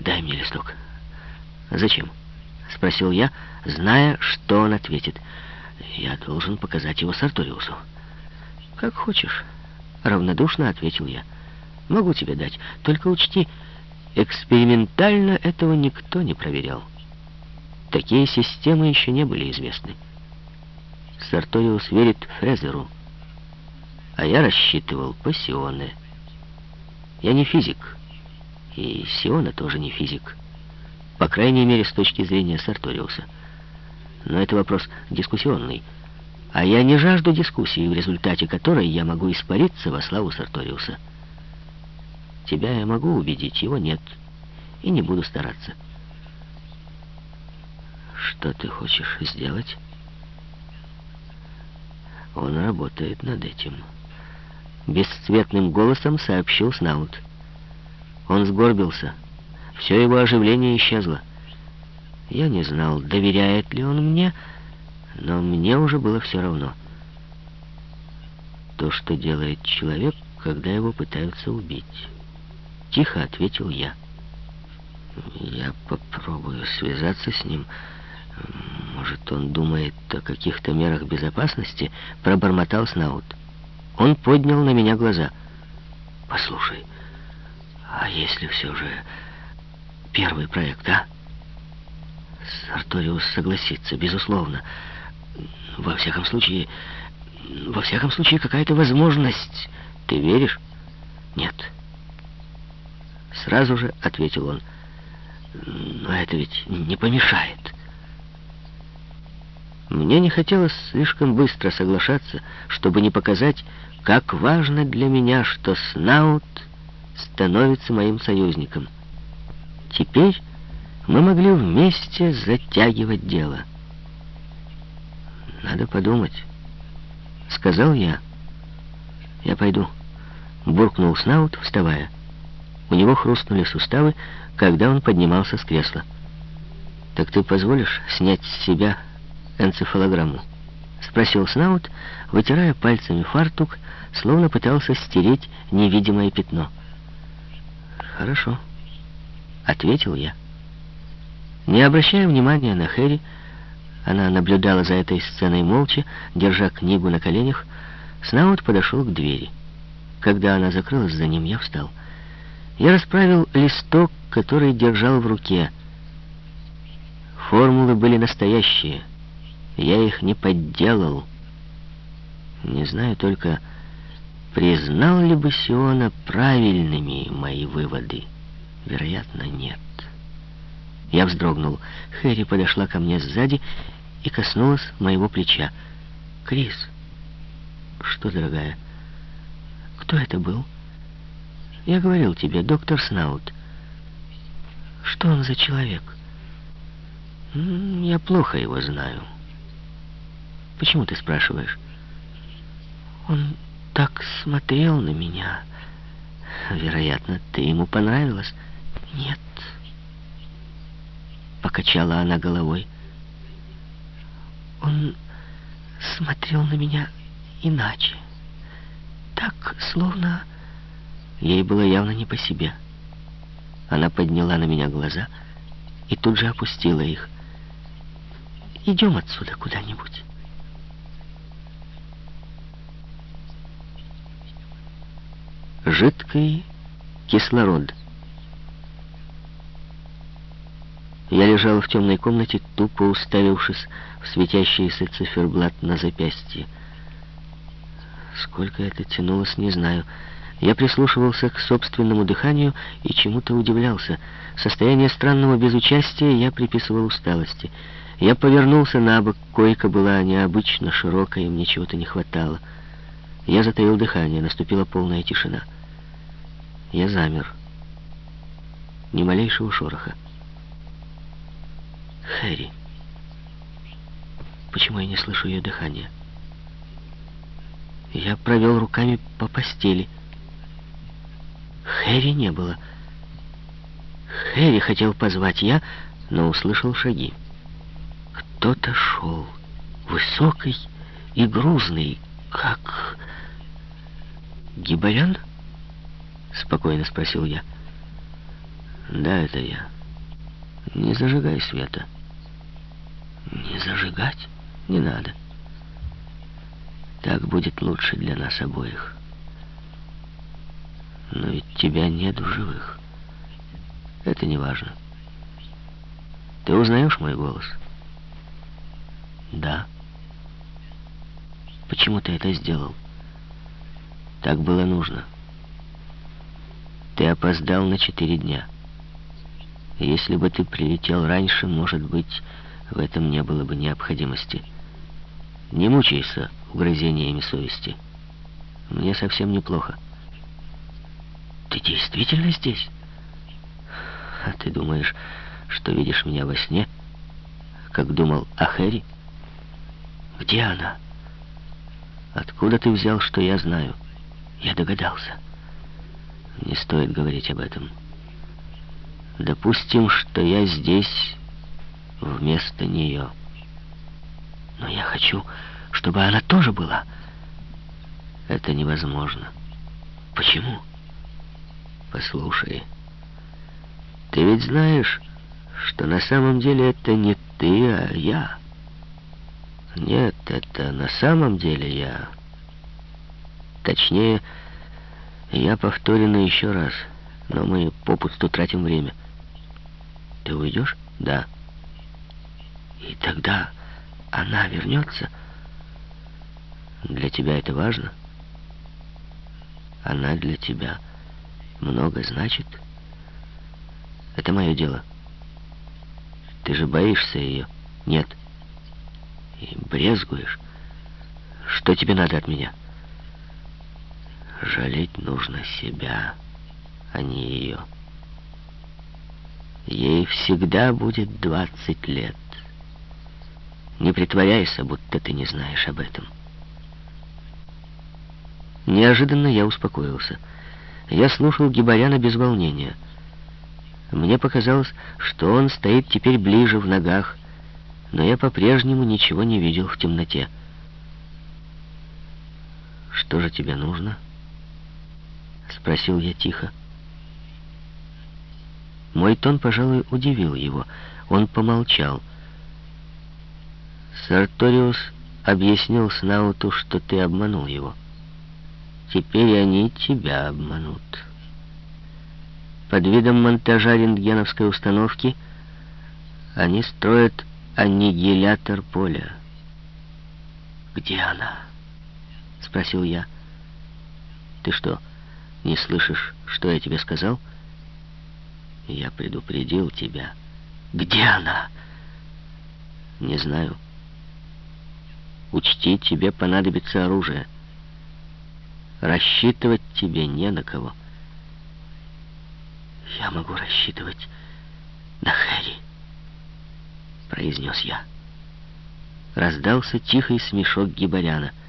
дай мне листок. Зачем? Спросил я, зная, что он ответит. Я должен показать его Сарториусу. Как хочешь. Равнодушно ответил я. Могу тебе дать, только учти, экспериментально этого никто не проверял. Такие системы еще не были известны. Сарториус верит Фрезеру, а я рассчитывал по Сионе. Я не физик, и Сиона тоже не физик. По крайней мере, с точки зрения Сарториуса. Но это вопрос дискуссионный. А я не жажду дискуссии, в результате которой я могу испариться во славу Сарториуса. Тебя я могу убедить, его нет. И не буду стараться. Что ты хочешь сделать? Он работает над этим. Бесцветным голосом сообщил Снаут. Он сгорбился. Все его оживление исчезло. Я не знал, доверяет ли он мне, но мне уже было все равно. То, что делает человек, когда его пытаются убить. Тихо ответил я. Я попробую связаться с ним. Может, он думает о каких-то мерах безопасности? Пробормотал Снаут. Он поднял на меня глаза. Послушай, а если все же первый проект, а? Сарториус согласится, безусловно. Во всяком случае, во всяком случае, какая-то возможность. Ты веришь? Нет. Сразу же ответил он. Но это ведь не помешает. Мне не хотелось слишком быстро соглашаться, чтобы не показать, как важно для меня, что Снаут становится моим союзником. Теперь мы могли вместе затягивать дело. «Надо подумать», — сказал я. «Я пойду», — буркнул Снаут, вставая. У него хрустнули суставы, когда он поднимался с кресла. «Так ты позволишь снять с себя энцефалограмму?» — спросил Снаут, вытирая пальцами фартук, словно пытался стереть невидимое пятно. «Хорошо», — ответил я. Не обращая внимания на Хэри, она наблюдала за этой сценой молча, держа книгу на коленях, Снаут подошел к двери. Когда она закрылась за ним, я встал. Я расправил листок, который держал в руке. Формулы были настоящие. Я их не подделал. Не знаю только, признал ли бы Сиона правильными мои выводы. Вероятно, нет. Я вздрогнул. Хэри подошла ко мне сзади и коснулась моего плеча. «Крис!» «Что, дорогая?» «Кто это был?» Я говорил тебе, доктор Снаут. Что он за человек? Я плохо его знаю. Почему ты спрашиваешь? Он так смотрел на меня. Вероятно, ты ему понравилась. Нет. Покачала она головой. Он смотрел на меня иначе. Так, словно... Ей было явно не по себе. Она подняла на меня глаза и тут же опустила их. «Идем отсюда куда-нибудь». Жидкий кислород. Я лежал в темной комнате, тупо уставившись в светящийся циферблат на запястье. Сколько это тянулось, не знаю. Я прислушивался к собственному дыханию и чему-то удивлялся. Состояние странного безучастия я приписывал усталости. Я повернулся на бок, койка была необычно широкая, и мне чего-то не хватало. Я затаил дыхание, наступила полная тишина. Я замер. Ни малейшего шороха. Хэри. Почему я не слышу ее дыхания? Я провел руками по постели. Хэри не было. Хэри хотел позвать я, но услышал шаги. Кто-то шел, высокий и грузный, как... «Гибарян?» — спокойно спросил я. Да, это я. Не зажигай света. Не зажигать? Не надо. Так будет лучше для нас обоих. Но ведь тебя нет в живых. Это не важно. Ты узнаешь мой голос? Да. Почему ты это сделал? Так было нужно. Ты опоздал на четыре дня. Если бы ты прилетел раньше, может быть, в этом не было бы необходимости. Не мучайся угрызениями совести. Мне совсем неплохо. Ты действительно здесь? А ты думаешь, что видишь меня во сне? Как думал о Хэри? Где она? Откуда ты взял, что я знаю? Я догадался. Не стоит говорить об этом. Допустим, что я здесь вместо нее. Но я хочу, чтобы она тоже была. Это невозможно. Почему? Послушай, ты ведь знаешь, что на самом деле это не ты, а я. Нет, это на самом деле я. Точнее, я повторено еще раз, но мы попусту тратим время. Ты уйдешь? Да. И тогда она вернется? Для тебя это важно? Она для тебя много значит? Это мое дело. Ты же боишься ее? Нет. И брезгуешь? Что тебе надо от меня? Жалеть нужно себя, а не ее. Ей всегда будет двадцать лет. Не притворяйся, будто ты не знаешь об этом. Неожиданно я успокоился. Я слушал Гибаряна без волнения. Мне показалось, что он стоит теперь ближе в ногах, но я по-прежнему ничего не видел в темноте. «Что же тебе нужно?» — спросил я тихо. Мой тон, пожалуй, удивил его. Он помолчал. Сарториус объяснил Снауту, что ты обманул его. Теперь они тебя обманут. Под видом монтажа рентгеновской установки они строят аннигилятор поля. «Где она?» — спросил я. «Ты что, не слышишь, что я тебе сказал?» «Я предупредил тебя». «Где она?» «Не знаю». Учти, тебе понадобится оружие. Рассчитывать тебе не на кого. Я могу рассчитывать на Хэри, произнес я. Раздался тихий смешок Гибаряна —